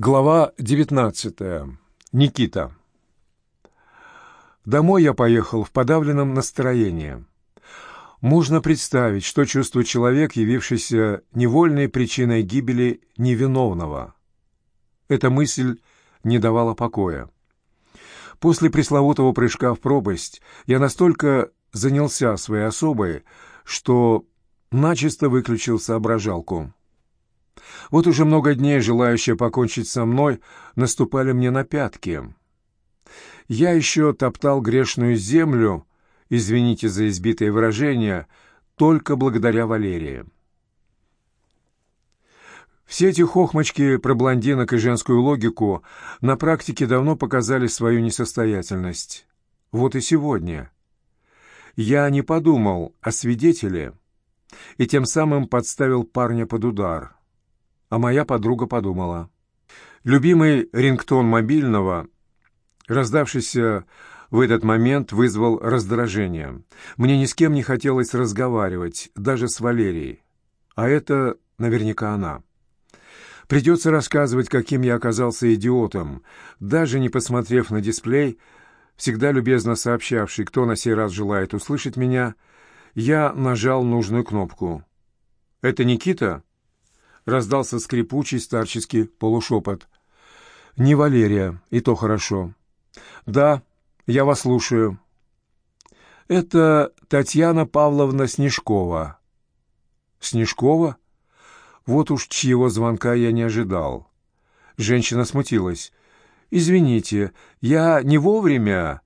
Глава 19. Никита. Домой я поехал в подавленном настроении. Можно представить, что чувствует человек, явившийся невольной причиной гибели невиновного. Эта мысль не давала покоя. После пресловутого прыжка в пропасть я настолько занялся своей особой, что начисто выключил соображалку. Вот уже много дней желающие покончить со мной наступали мне на пятки. Я еще топтал грешную землю, извините за избитое выражение, только благодаря Валерии. Все эти хохмочки про блондинок и женскую логику на практике давно показали свою несостоятельность. Вот и сегодня. Я не подумал о свидетеле и тем самым подставил парня под удар а моя подруга подумала. Любимый рингтон мобильного, раздавшийся в этот момент, вызвал раздражение. Мне ни с кем не хотелось разговаривать, даже с Валерией. А это наверняка она. Придется рассказывать, каким я оказался идиотом, даже не посмотрев на дисплей, всегда любезно сообщавший, кто на сей раз желает услышать меня, я нажал нужную кнопку. «Это Никита?» Раздался скрипучий старческий полушепот. «Не Валерия, и то хорошо». «Да, я вас слушаю». «Это Татьяна Павловна Снежкова». «Снежкова? Вот уж чьего звонка я не ожидал». Женщина смутилась. «Извините, я не вовремя...»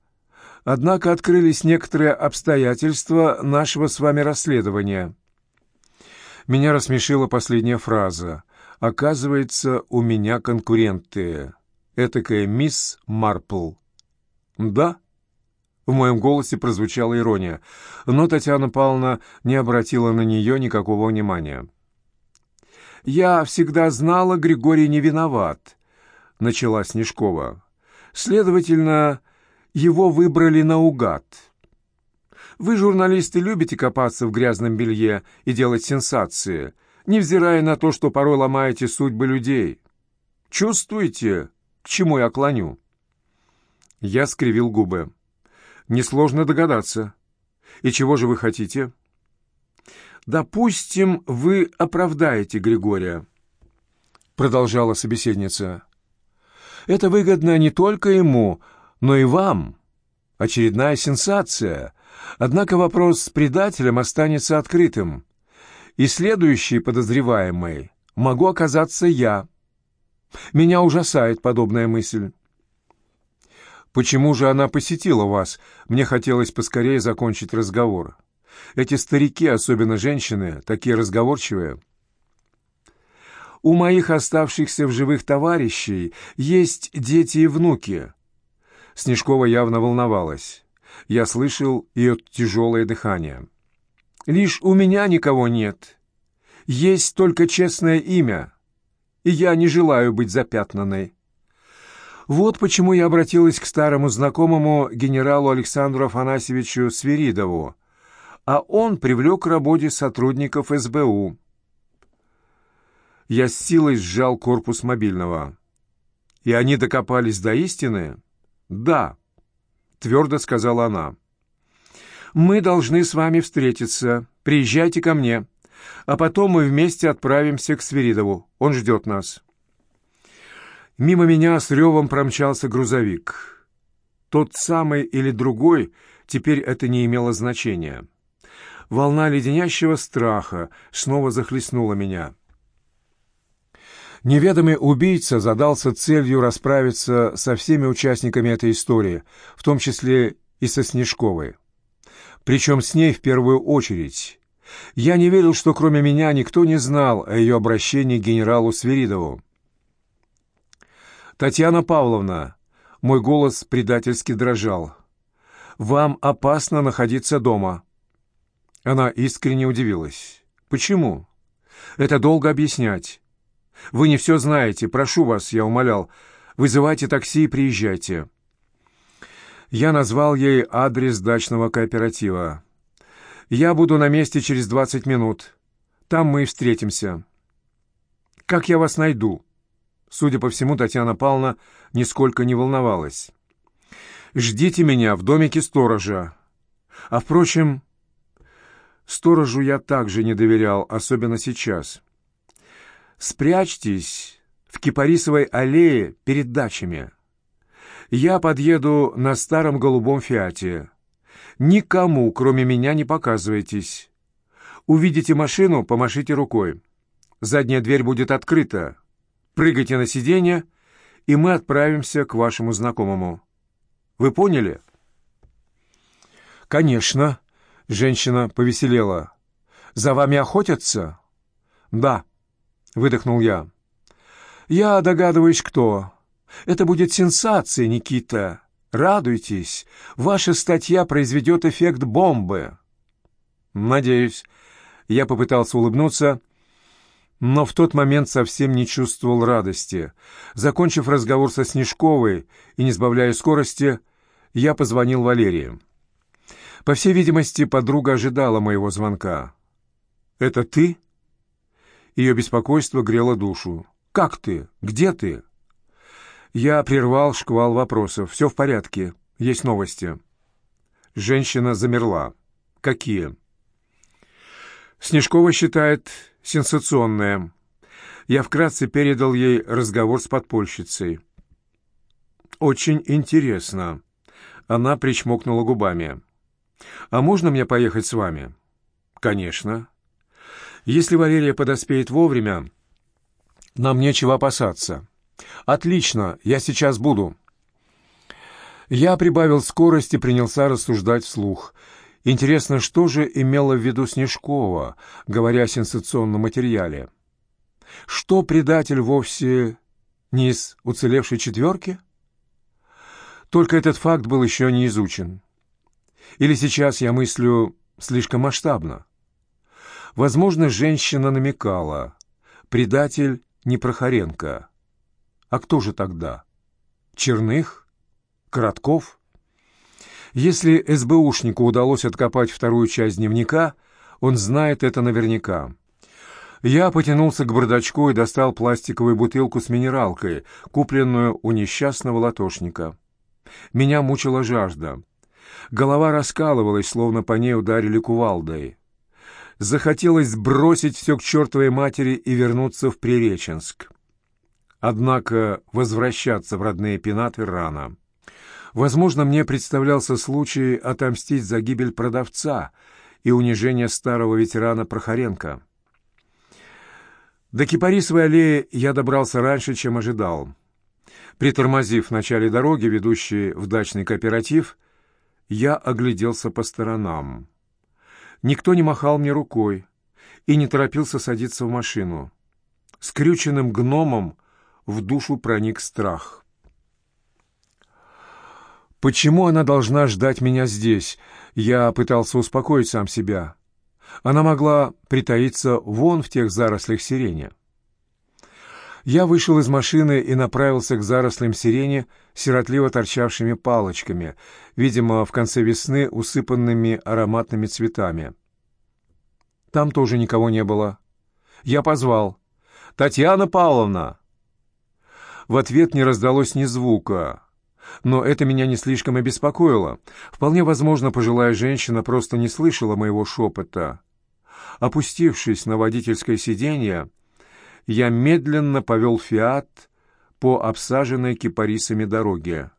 Однако открылись некоторые обстоятельства нашего с вами расследования. Меня рассмешила последняя фраза. «Оказывается, у меня конкуренты. Этакая мисс Марпл». «Да?» В моем голосе прозвучала ирония, но Татьяна Павловна не обратила на нее никакого внимания. «Я всегда знала, Григорий не виноват», — начала Снежкова. «Следовательно, его выбрали наугад». Вы, журналисты, любите копаться в грязном белье и делать сенсации, невзирая на то, что порой ломаете судьбы людей. Чувствуете, к чему я клоню?» Я скривил губы. «Несложно догадаться. И чего же вы хотите?» «Допустим, вы оправдаете Григория», — продолжала собеседница. «Это выгодно не только ему, но и вам. Очередная сенсация, Однако вопрос с предателем останется открытым, и следующий подозреваемый могу оказаться я. Меня ужасает подобная мысль. Почему же она посетила вас? Мне хотелось поскорее закончить разговор. Эти старики, особенно женщины, такие разговорчивые. У моих оставшихся в живых товарищей есть дети и внуки. Снежкова явно волновалась. Я слышал ее тяжелое дыхание. «Лишь у меня никого нет. Есть только честное имя, и я не желаю быть запятнанной». Вот почему я обратилась к старому знакомому генералу Александру Афанасьевичу Свиридову, а он привлек к работе сотрудников СБУ. Я с силой сжал корпус мобильного. И они докопались до истины? Да твердо сказала она. «Мы должны с вами встретиться. Приезжайте ко мне. А потом мы вместе отправимся к Свиридову. Он ждет нас». Мимо меня с ревом промчался грузовик. Тот самый или другой, теперь это не имело значения. Волна леденящего страха снова захлестнула меня. Неведомый убийца задался целью расправиться со всеми участниками этой истории, в том числе и со Снежковой. Причем с ней в первую очередь. Я не верил, что кроме меня никто не знал о ее обращении к генералу Свиридову. «Татьяна Павловна», — мой голос предательски дрожал, — «вам опасно находиться дома». Она искренне удивилась. «Почему?» «Это долго объяснять. Вы не все знаете. Прошу вас, я умолял. Вызывайте такси и приезжайте». Я назвал ей адрес дачного кооператива. «Я буду на месте через двадцать минут. Там мы и встретимся». «Как я вас найду?» Судя по всему, Татьяна Павловна нисколько не волновалась. «Ждите меня в домике сторожа. А, впрочем, сторожу я также не доверял, особенно сейчас. Спрячьтесь в Кипарисовой аллее перед дачами. Я подъеду на старом голубом «Фиате». Никому, кроме меня, не показывайтесь. Увидите машину, помашите рукой. Задняя дверь будет открыта. Прыгайте на сиденье, и мы отправимся к вашему знакомому. Вы поняли?» «Конечно», — женщина повеселела. «За вами охотятся?» «Да», — выдохнул я. «Я догадываюсь, кто. Это будет сенсация, Никита. Радуйтесь. Ваша статья произведет эффект бомбы». «Надеюсь». Я попытался улыбнуться, — но в тот момент совсем не чувствовал радости. Закончив разговор со Снежковой и не сбавляя скорости, я позвонил Валерии. По всей видимости, подруга ожидала моего звонка. «Это ты?» Ее беспокойство грело душу. «Как ты? Где ты?» Я прервал шквал вопросов. «Все в порядке. Есть новости». Женщина замерла. «Какие?» Снежкова считает сенсационное. Я вкратце передал ей разговор с подпольщицей. «Очень интересно». Она причмокнула губами. «А можно мне поехать с вами?» «Конечно. Если Валерия подоспеет вовремя, нам нечего опасаться». «Отлично, я сейчас буду». Я прибавил скорость и принялся рассуждать вслух – Интересно, что же имела в виду Снежкова, говоря о сенсационном материале? Что предатель вовсе не из уцелевшей четверки? Только этот факт был еще не изучен. Или сейчас я мыслю слишком масштабно? Возможно, женщина намекала. Предатель не Прохоренко. А кто же тогда? Черных? Коротков? Если СБУшнику удалось откопать вторую часть дневника, он знает это наверняка. Я потянулся к бардачку и достал пластиковую бутылку с минералкой, купленную у несчастного латошника. Меня мучила жажда. Голова раскалывалась, словно по ней ударили кувалдой. Захотелось бросить все к чертовой матери и вернуться в Приреченск. Однако возвращаться в родные пенаты рано. Возможно, мне представлялся случай отомстить за гибель продавца и унижение старого ветерана Прохоренко. До Кипарисовой аллеи я добрался раньше, чем ожидал. Притормозив в начале дороги, ведущей в дачный кооператив, я огляделся по сторонам. Никто не махал мне рукой и не торопился садиться в машину. Скрюченным гномом в душу проник страх. Почему она должна ждать меня здесь? Я пытался успокоить сам себя. Она могла притаиться вон в тех зарослях сирени. Я вышел из машины и направился к зарослям сирени, сиротливо торчавшими палочками, видимо, в конце весны усыпанными ароматными цветами. Там тоже никого не было. Я позвал. «Татьяна Павловна!» В ответ не раздалось ни звука. Но это меня не слишком обеспокоило. Вполне возможно, пожилая женщина просто не слышала моего шепота. Опустившись на водительское сиденье, я медленно повел «Фиат» по обсаженной кипарисами дороге.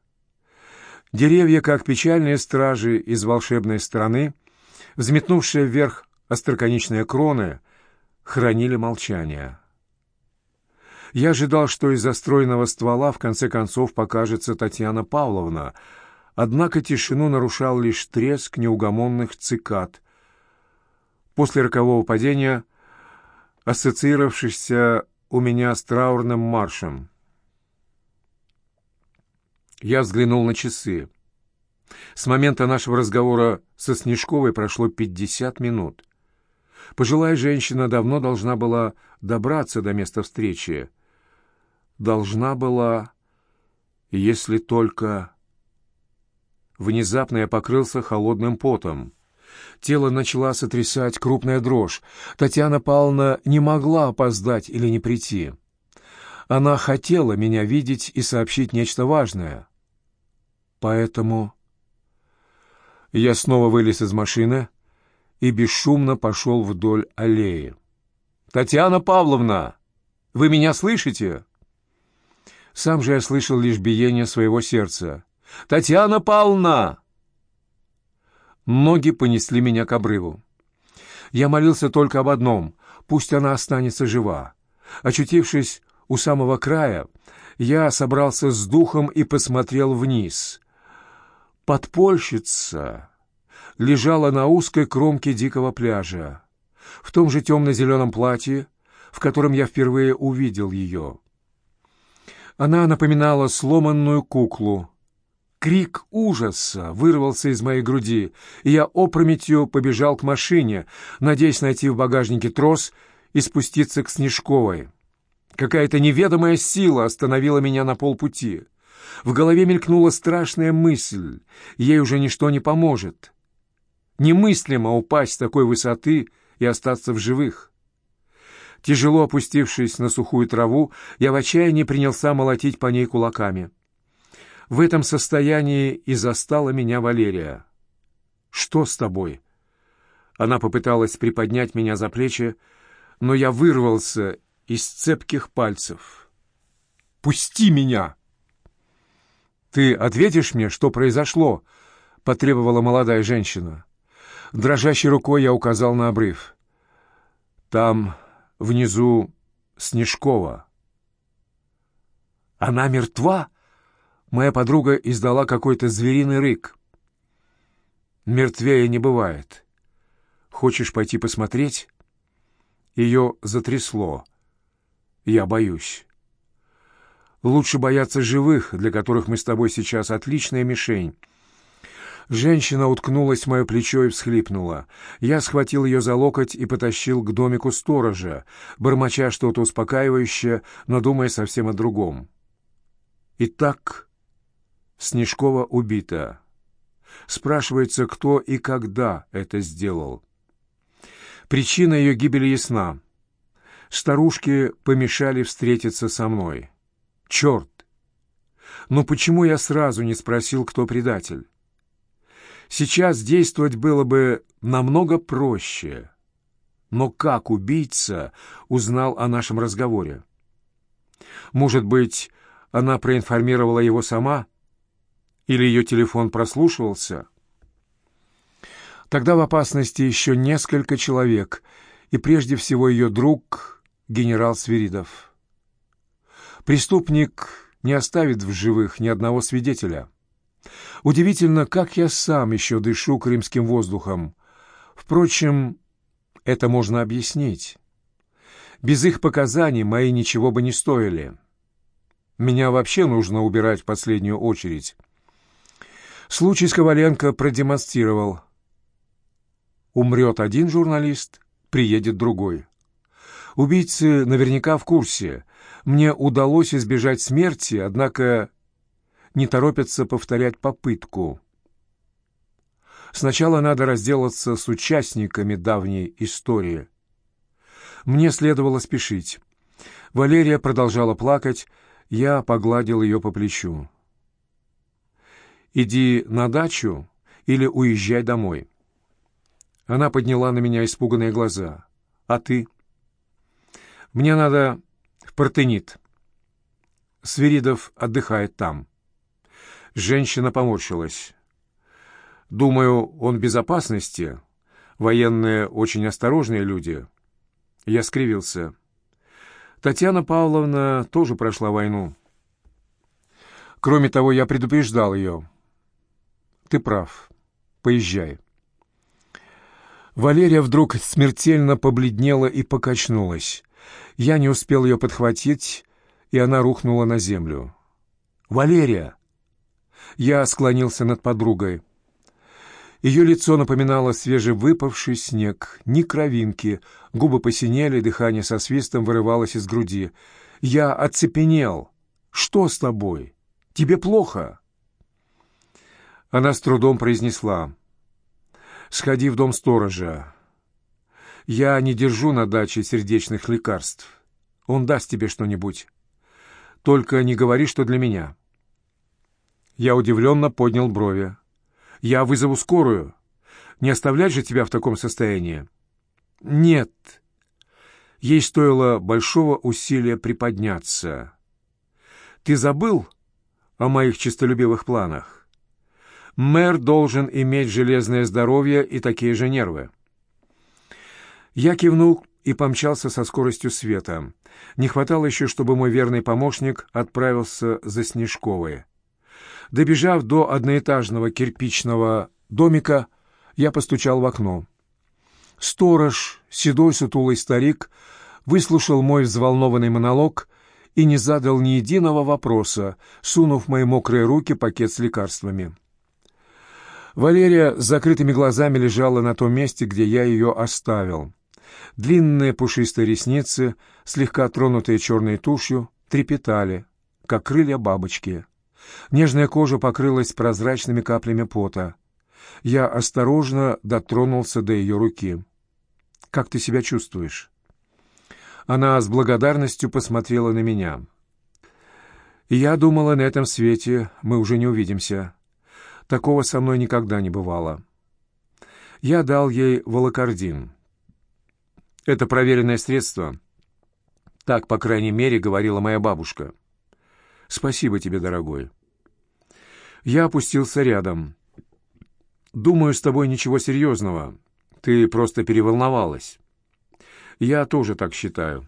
Деревья, как печальные стражи из волшебной страны, взметнувшие вверх остроконечные кроны, хранили молчание. Я ожидал, что из застроенного ствола в конце концов покажется Татьяна Павловна, однако тишину нарушал лишь треск неугомонных цикад. После рокового падения, ассоциировавшийся у меня с траурным маршем. Я взглянул на часы. С момента нашего разговора со Снежковой прошло пятьдесят минут. Пожилая женщина давно должна была добраться до места встречи должна была, если только... Внезапно я покрылся холодным потом. Тело начала сотрясать крупная дрожь. Татьяна Павловна не могла опоздать или не прийти. Она хотела меня видеть и сообщить нечто важное. Поэтому я снова вылез из машины и бесшумно пошел вдоль аллеи. «Татьяна Павловна, вы меня слышите?» Сам же я слышал лишь биение своего сердца. «Татьяна Павловна!» Ноги понесли меня к обрыву. Я молился только об одном — пусть она останется жива. Очутившись у самого края, я собрался с духом и посмотрел вниз. Подпольщица лежала на узкой кромке дикого пляжа, в том же темно-зеленом платье, в котором я впервые увидел ее. Она напоминала сломанную куклу. Крик ужаса вырвался из моей груди, и я опрометью побежал к машине, надеясь найти в багажнике трос и спуститься к Снежковой. Какая-то неведомая сила остановила меня на полпути. В голове мелькнула страшная мысль. Ей уже ничто не поможет. Немыслимо упасть с такой высоты и остаться в живых. Тяжело опустившись на сухую траву, я в отчаянии принялся молотить по ней кулаками. В этом состоянии и застала меня Валерия. «Что с тобой?» Она попыталась приподнять меня за плечи, но я вырвался из цепких пальцев. «Пусти меня!» «Ты ответишь мне, что произошло?» — потребовала молодая женщина. Дрожащей рукой я указал на обрыв. «Там внизу Снежкова». «Она мертва?» Моя подруга издала какой-то звериный рык. «Мертвее не бывает. Хочешь пойти посмотреть?» Ее затрясло. «Я боюсь». Лучше бояться живых, для которых мы с тобой сейчас отличная мишень. Женщина уткнулась в мое плечо и всхлипнула. Я схватил ее за локоть и потащил к домику сторожа, бормоча что-то успокаивающее, но думая совсем о другом. Итак, Снежкова убита. Спрашивается, кто и когда это сделал. Причина ее гибели ясна. Старушки помешали встретиться со мной. Черт! Но почему я сразу не спросил, кто предатель? Сейчас действовать было бы намного проще. Но как убийца узнал о нашем разговоре? Может быть, она проинформировала его сама? Или ее телефон прослушивался? Тогда в опасности еще несколько человек, и прежде всего ее друг, генерал Свиридов. Преступник не оставит в живых ни одного свидетеля. Удивительно, как я сам еще дышу крымским воздухом. Впрочем, это можно объяснить. Без их показаний мои ничего бы не стоили. Меня вообще нужно убирать в последнюю очередь. Случай с Коваленко продемонстрировал. Умрет один журналист, приедет другой. Убийцы наверняка в курсе. Мне удалось избежать смерти, однако не торопятся повторять попытку. Сначала надо разделаться с участниками давней истории. Мне следовало спешить. Валерия продолжала плакать, я погладил ее по плечу. «Иди на дачу или уезжай домой». Она подняла на меня испуганные глаза. «А ты?» «Мне надо в Партенит. Свиридов отдыхает там». Женщина поморщилась. «Думаю, он в безопасности. Военные очень осторожные люди». Я скривился. Татьяна Павловна тоже прошла войну. Кроме того, я предупреждал ее. Ты прав. Поезжай. Валерия вдруг смертельно побледнела и покачнулась. Я не успел ее подхватить, и она рухнула на землю. «Валерия!» Я склонился над подругой. Ее лицо напоминало свежевыпавший снег, ни кровинки, губы посинели, дыхание со свистом вырывалось из груди. Я оцепенел. «Что с тобой? Тебе плохо?» Она с трудом произнесла. «Сходи в дом сторожа. Я не держу на даче сердечных лекарств. Он даст тебе что-нибудь. Только не говори, что для меня». Я удивленно поднял брови. «Я вызову скорую. Не оставлять же тебя в таком состоянии?» «Нет». Ей стоило большого усилия приподняться. «Ты забыл о моих честолюбивых планах? Мэр должен иметь железное здоровье и такие же нервы». Я кивнул и помчался со скоростью света. Не хватало еще, чтобы мой верный помощник отправился за Снежковой. Добежав до одноэтажного кирпичного домика, я постучал в окно. Сторож, седой сутулый старик, выслушал мой взволнованный монолог и не задал ни единого вопроса, сунув в мои мокрые руки пакет с лекарствами. Валерия с закрытыми глазами лежала на том месте, где я ее оставил. Длинные пушистые ресницы, слегка тронутые черной тушью, трепетали, как крылья бабочки. Нежная кожа покрылась прозрачными каплями пота. Я осторожно дотронулся до ее руки. «Как ты себя чувствуешь?» Она с благодарностью посмотрела на меня. «Я думала, на этом свете мы уже не увидимся. Такого со мной никогда не бывало». Я дал ей волокордин. Это проверенное средство. Так, по крайней мере, говорила моя бабушка. Спасибо тебе, дорогой. Я опустился рядом. Думаю, с тобой ничего серьезного. Ты просто переволновалась. Я тоже так считаю.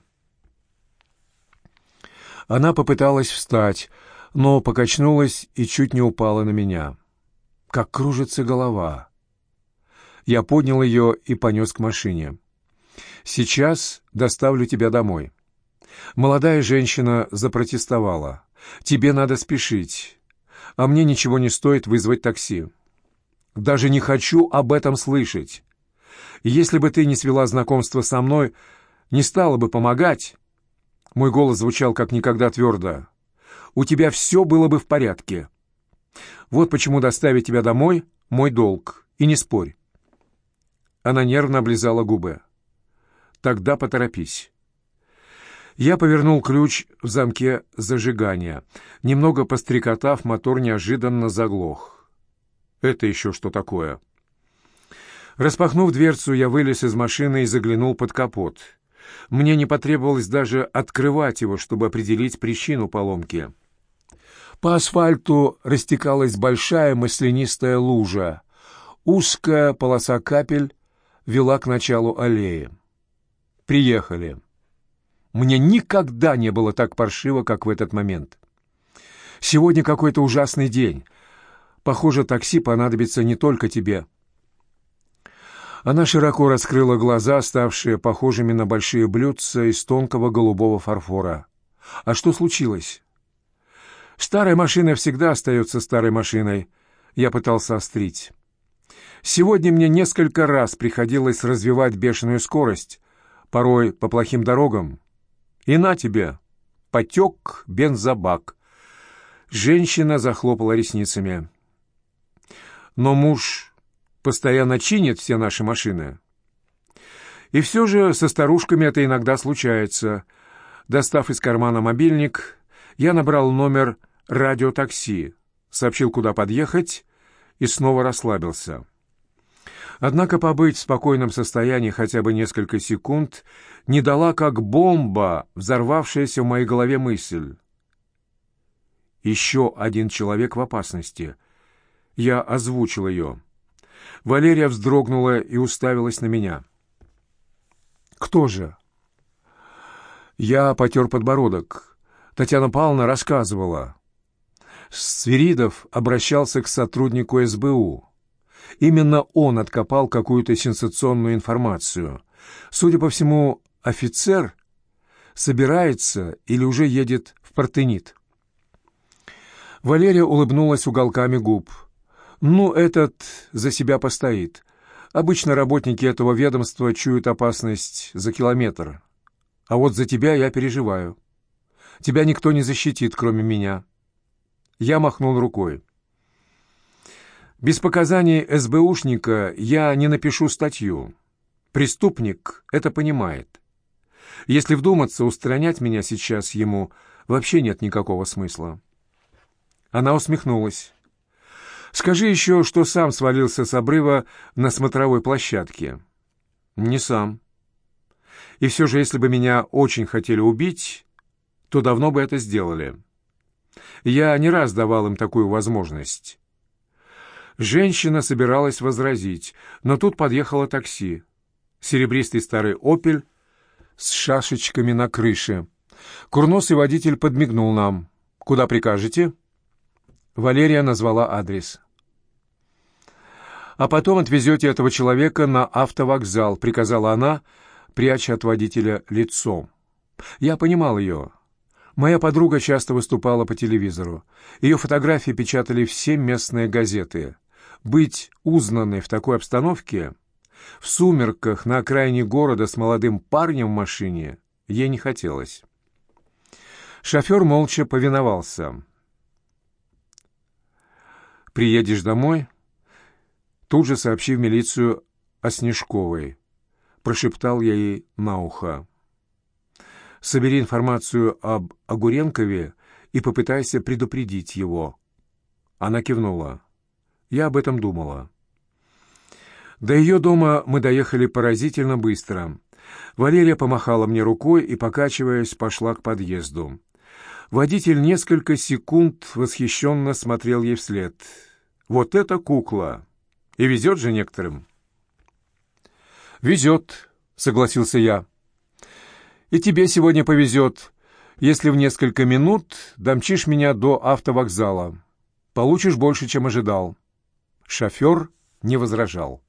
Она попыталась встать, но покачнулась и чуть не упала на меня. Как кружится голова. Я поднял ее и понес к машине. «Сейчас доставлю тебя домой». Молодая женщина запротестовала. «Тебе надо спешить, а мне ничего не стоит вызвать такси». «Даже не хочу об этом слышать. Если бы ты не свела знакомство со мной, не стала бы помогать...» Мой голос звучал как никогда твердо. «У тебя все было бы в порядке. Вот почему доставить тебя домой — мой долг. И не спорь». Она нервно облизала губы. Тогда поторопись. Я повернул ключ в замке зажигания. Немного пострекотав, мотор неожиданно заглох. Это еще что такое? Распахнув дверцу, я вылез из машины и заглянул под капот. Мне не потребовалось даже открывать его, чтобы определить причину поломки. По асфальту растекалась большая маслянистая лужа. Узкая полоса капель вела к началу аллеи приехали. Мне никогда не было так паршиво, как в этот момент. Сегодня какой-то ужасный день. Похоже, такси понадобится не только тебе. Она широко раскрыла глаза, ставшие похожими на большие блюдца из тонкого голубого фарфора. А что случилось? Старая машина всегда остается старой машиной. Я пытался острить. Сегодня мне несколько раз приходилось развивать бешеную скорость, порой по плохим дорогам. И на тебе, потек бензобак. Женщина захлопала ресницами. Но муж постоянно чинит все наши машины. И все же со старушками это иногда случается. Достав из кармана мобильник, я набрал номер радиотакси, сообщил, куда подъехать, и снова расслабился. Однако побыть в спокойном состоянии хотя бы несколько секунд не дала как бомба, взорвавшаяся в моей голове мысль. Еще один человек в опасности. Я озвучил ее. Валерия вздрогнула и уставилась на меня. «Кто же?» Я потер подбородок. Татьяна Павловна рассказывала. Свиридов обращался к сотруднику СБУ. Именно он откопал какую-то сенсационную информацию. Судя по всему, офицер собирается или уже едет в Партенит. Валерия улыбнулась уголками губ. «Ну, этот за себя постоит. Обычно работники этого ведомства чуют опасность за километр. А вот за тебя я переживаю. Тебя никто не защитит, кроме меня». Я махнул рукой. Без показаний СБУшника я не напишу статью. Преступник это понимает. Если вдуматься, устранять меня сейчас ему вообще нет никакого смысла. Она усмехнулась. «Скажи еще, что сам свалился с обрыва на смотровой площадке». «Не сам. И все же, если бы меня очень хотели убить, то давно бы это сделали. Я не раз давал им такую возможность». Женщина собиралась возразить, но тут подъехало такси. Серебристый старый «Опель» с шашечками на крыше. Курносый водитель подмигнул нам. «Куда прикажете?» Валерия назвала адрес. «А потом отвезете этого человека на автовокзал», — приказала она, пряча от водителя лицо. Я понимал ее. Моя подруга часто выступала по телевизору. Ее фотографии печатали все местные газеты. Быть узнанной в такой обстановке, в сумерках на окраине города с молодым парнем в машине, ей не хотелось. Шофер молча повиновался. «Приедешь домой?» Тут же сообщи в милицию о Снежковой. Прошептал я ей на ухо. Собери информацию об Огуренкове и попытайся предупредить его. Она кивнула. Я об этом думала. До ее дома мы доехали поразительно быстро. Валерия помахала мне рукой и, покачиваясь, пошла к подъезду. Водитель несколько секунд восхищенно смотрел ей вслед. «Вот это кукла! И везет же некоторым!» «Везет», — согласился я. «И тебе сегодня повезет, если в несколько минут домчишь меня до автовокзала. Получишь больше, чем ожидал». Шофер не возражал.